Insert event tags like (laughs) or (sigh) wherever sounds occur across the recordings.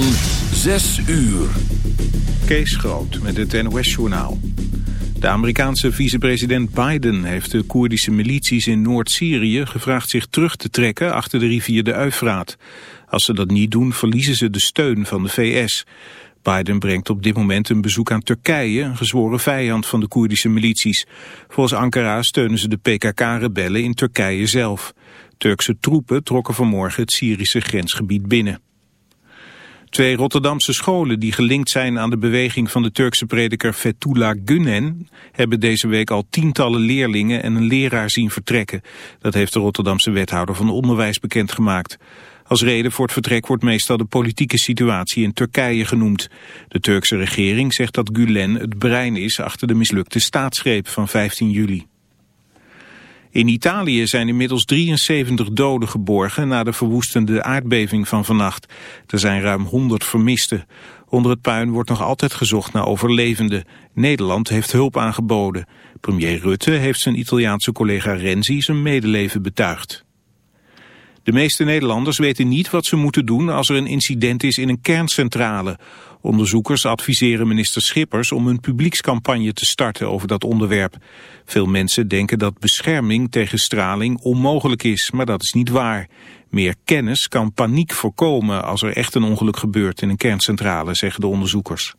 van 6 uur. Kees Groot met het NOS-journaal. De Amerikaanse vicepresident Biden heeft de Koerdische milities in Noord-Syrië gevraagd zich terug te trekken achter de rivier de Eufraat. Als ze dat niet doen, verliezen ze de steun van de VS. Biden brengt op dit moment een bezoek aan Turkije, een gezworen vijand van de Koerdische milities. Volgens Ankara steunen ze de PKK-rebellen in Turkije zelf. Turkse troepen trokken vanmorgen het Syrische grensgebied binnen. Twee Rotterdamse scholen die gelinkt zijn aan de beweging van de Turkse prediker Fethullah Gulen hebben deze week al tientallen leerlingen en een leraar zien vertrekken. Dat heeft de Rotterdamse wethouder van onderwijs bekendgemaakt. Als reden voor het vertrek wordt meestal de politieke situatie in Turkije genoemd. De Turkse regering zegt dat Gulen het brein is achter de mislukte staatsgreep van 15 juli. In Italië zijn inmiddels 73 doden geborgen na de verwoestende aardbeving van vannacht. Er zijn ruim 100 vermisten. Onder het puin wordt nog altijd gezocht naar overlevenden. Nederland heeft hulp aangeboden. Premier Rutte heeft zijn Italiaanse collega Renzi zijn medeleven betuigd. De meeste Nederlanders weten niet wat ze moeten doen als er een incident is in een kerncentrale. Onderzoekers adviseren minister Schippers om een publiekscampagne te starten over dat onderwerp. Veel mensen denken dat bescherming tegen straling onmogelijk is, maar dat is niet waar. Meer kennis kan paniek voorkomen als er echt een ongeluk gebeurt in een kerncentrale, zeggen de onderzoekers.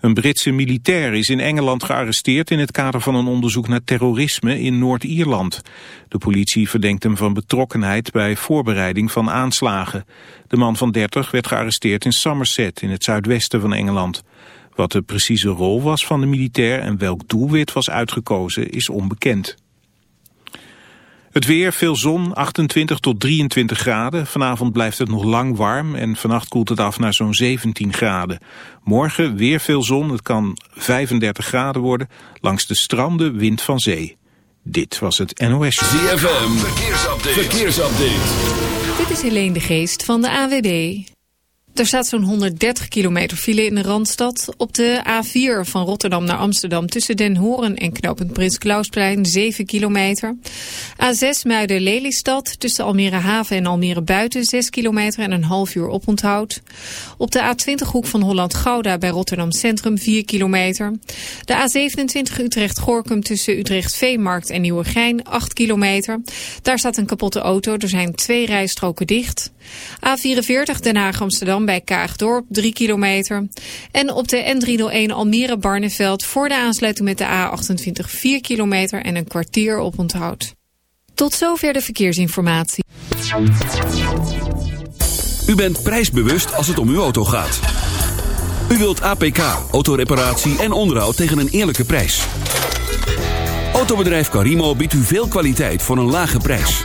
Een Britse militair is in Engeland gearresteerd in het kader van een onderzoek naar terrorisme in Noord-Ierland. De politie verdenkt hem van betrokkenheid bij voorbereiding van aanslagen. De man van 30 werd gearresteerd in Somerset in het zuidwesten van Engeland. Wat de precieze rol was van de militair en welk doelwit was uitgekozen is onbekend. Het weer, veel zon, 28 tot 23 graden. Vanavond blijft het nog lang warm en vannacht koelt het af naar zo'n 17 graden. Morgen weer veel zon, het kan 35 graden worden. Langs de stranden wind van zee. Dit was het NOS. ZFM, verkeersupdate. verkeersupdate. Dit is Helene de Geest van de AWB. Er staat zo'n 130 kilometer file in de Randstad. Op de A4 van Rotterdam naar Amsterdam tussen Den Horen en knooppunt Prins Klausplein 7 kilometer. A6 Muiden-Lelystad tussen Almere Haven en Almere Buiten 6 kilometer en een half uur oponthoud. Op de A20 hoek van Holland-Gouda bij Rotterdam Centrum 4 kilometer. De A27 Utrecht-Gorkum tussen Utrecht-Veemarkt en Nieuwegein 8 kilometer. Daar staat een kapotte auto, er zijn twee rijstroken dicht. A44 Den Haag-Amsterdam bij Kaagdorp 3 kilometer. En op de N301 Almere-Barneveld voor de aansluiting met de A28 4 kilometer en een kwartier op onthoud. Tot zover de verkeersinformatie. U bent prijsbewust als het om uw auto gaat. U wilt APK, autoreparatie en onderhoud tegen een eerlijke prijs. Autobedrijf Carimo biedt u veel kwaliteit voor een lage prijs.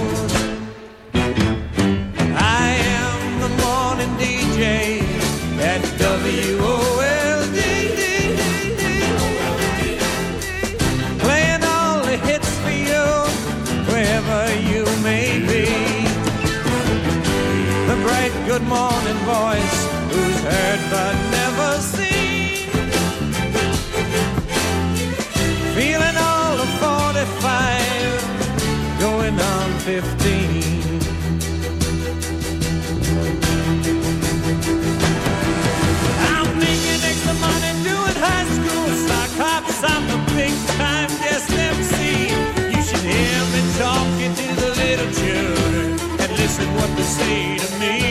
Oh, WOLD. Playing all the hits for you wherever you may be. The bright good morning voice who's heard but never seen. Feeling all of 45, going on 15. Say to me.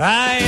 I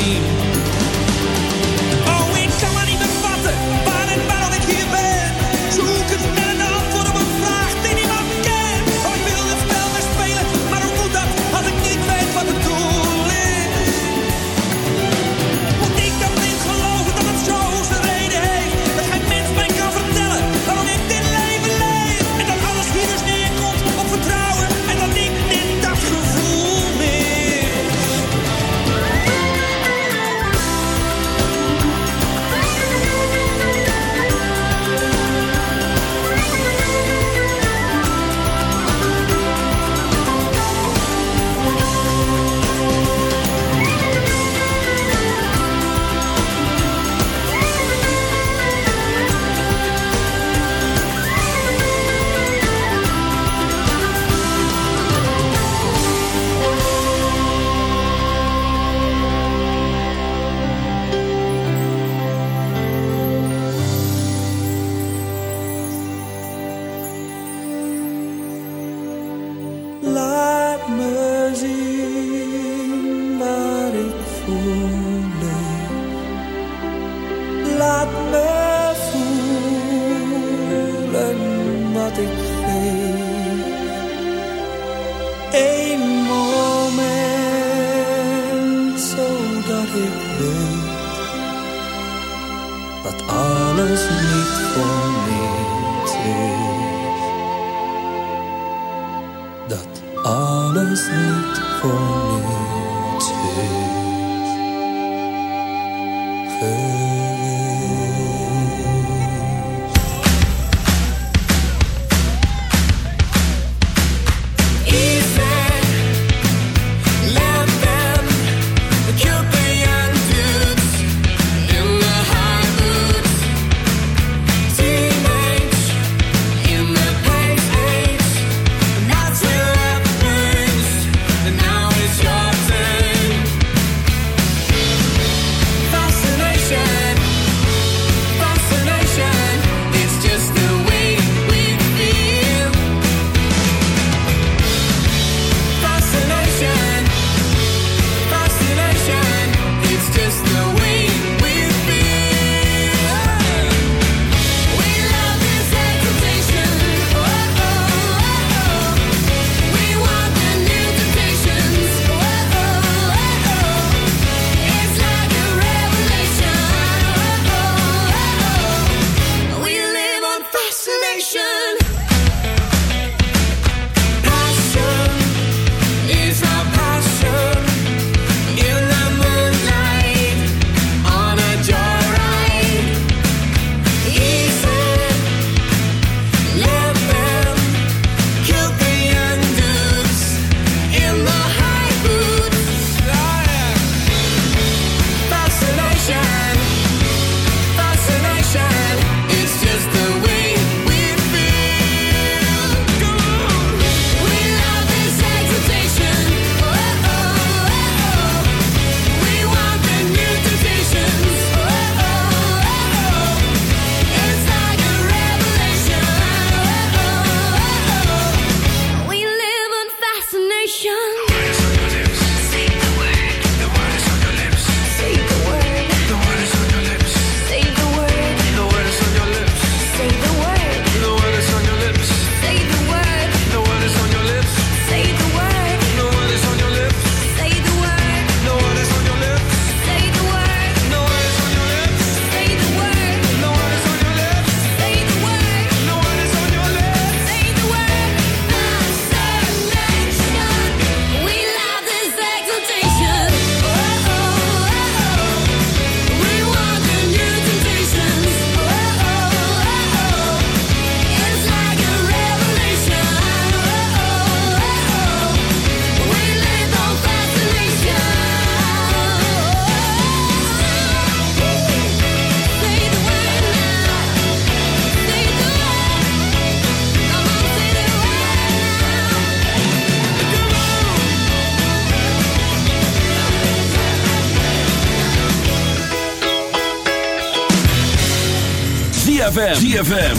ZFM.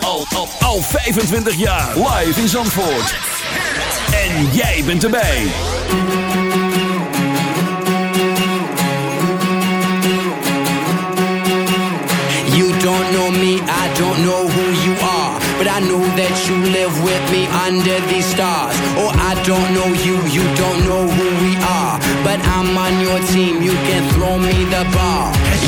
Al, al, al 25 jaar. Live in Zandvoort. En jij bent erbij. You don't know me, I don't know who you are. But I know that you live with me under these stars. Oh, I don't know you, you don't know who we are. But I'm on your team, you can throw me the ball.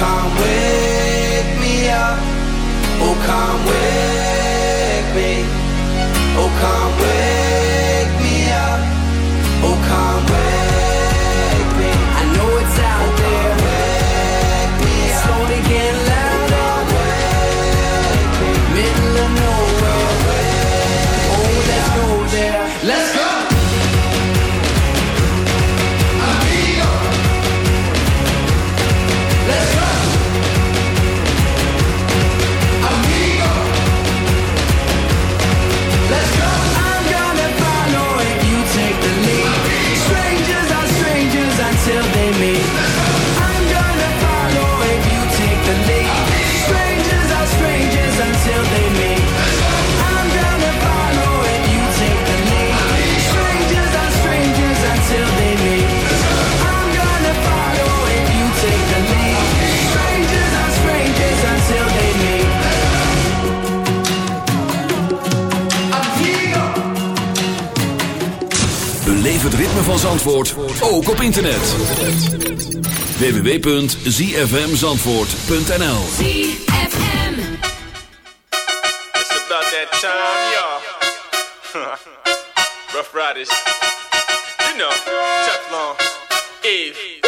Oh, come ritme van Zandvoort ook op internet. www.zfmzandvoort.nl ZFM. It's about that time, y'all. (laughs) Rough Riders. You know, Teflon, Eve.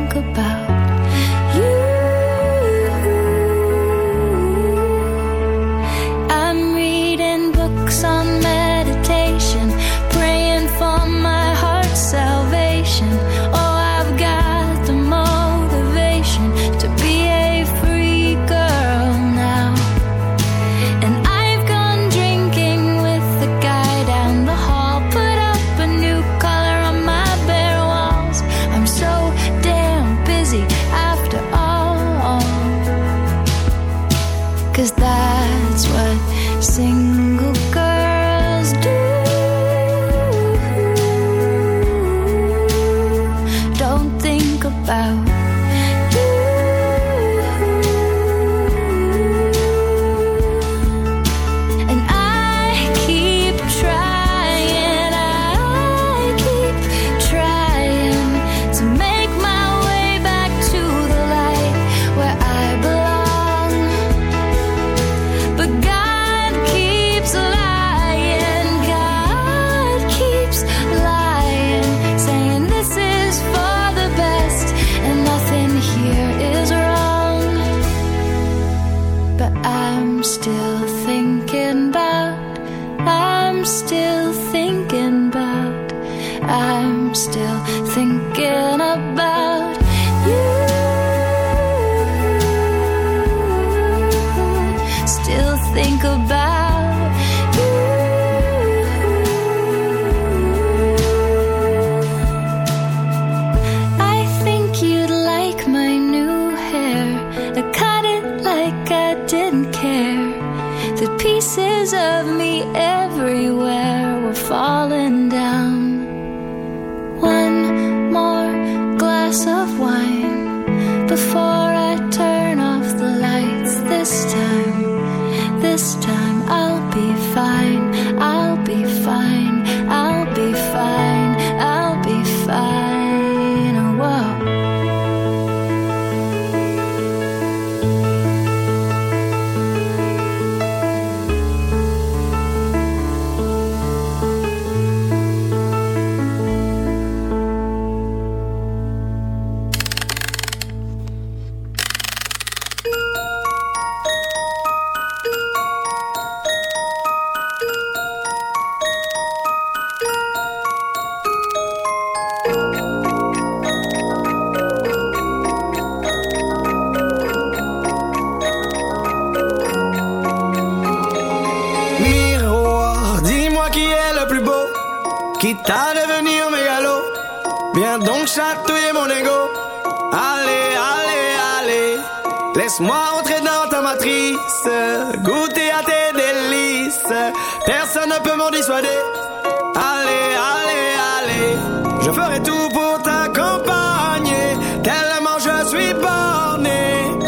still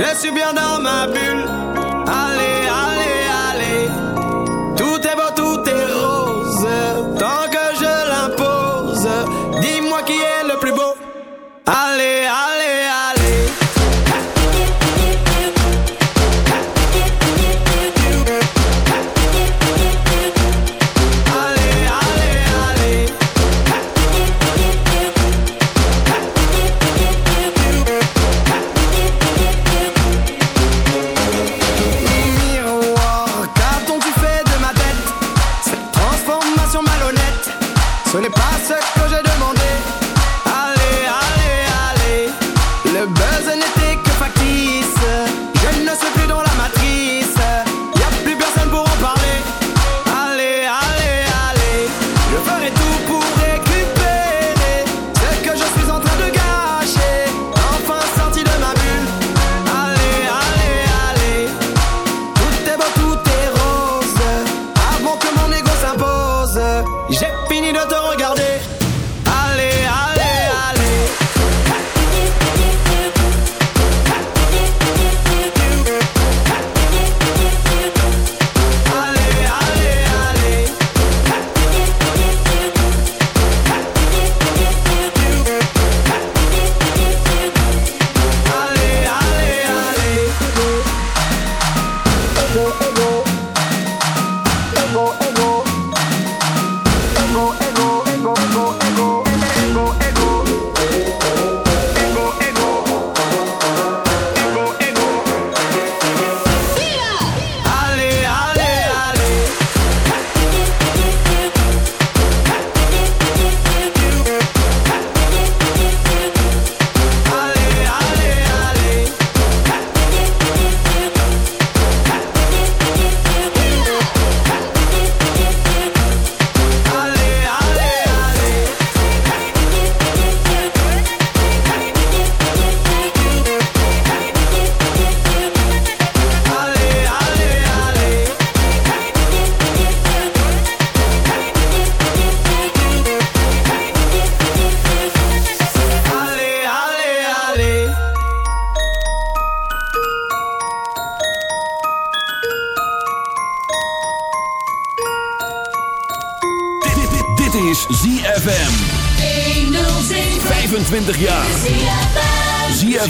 Je suis bien dans ma bulle.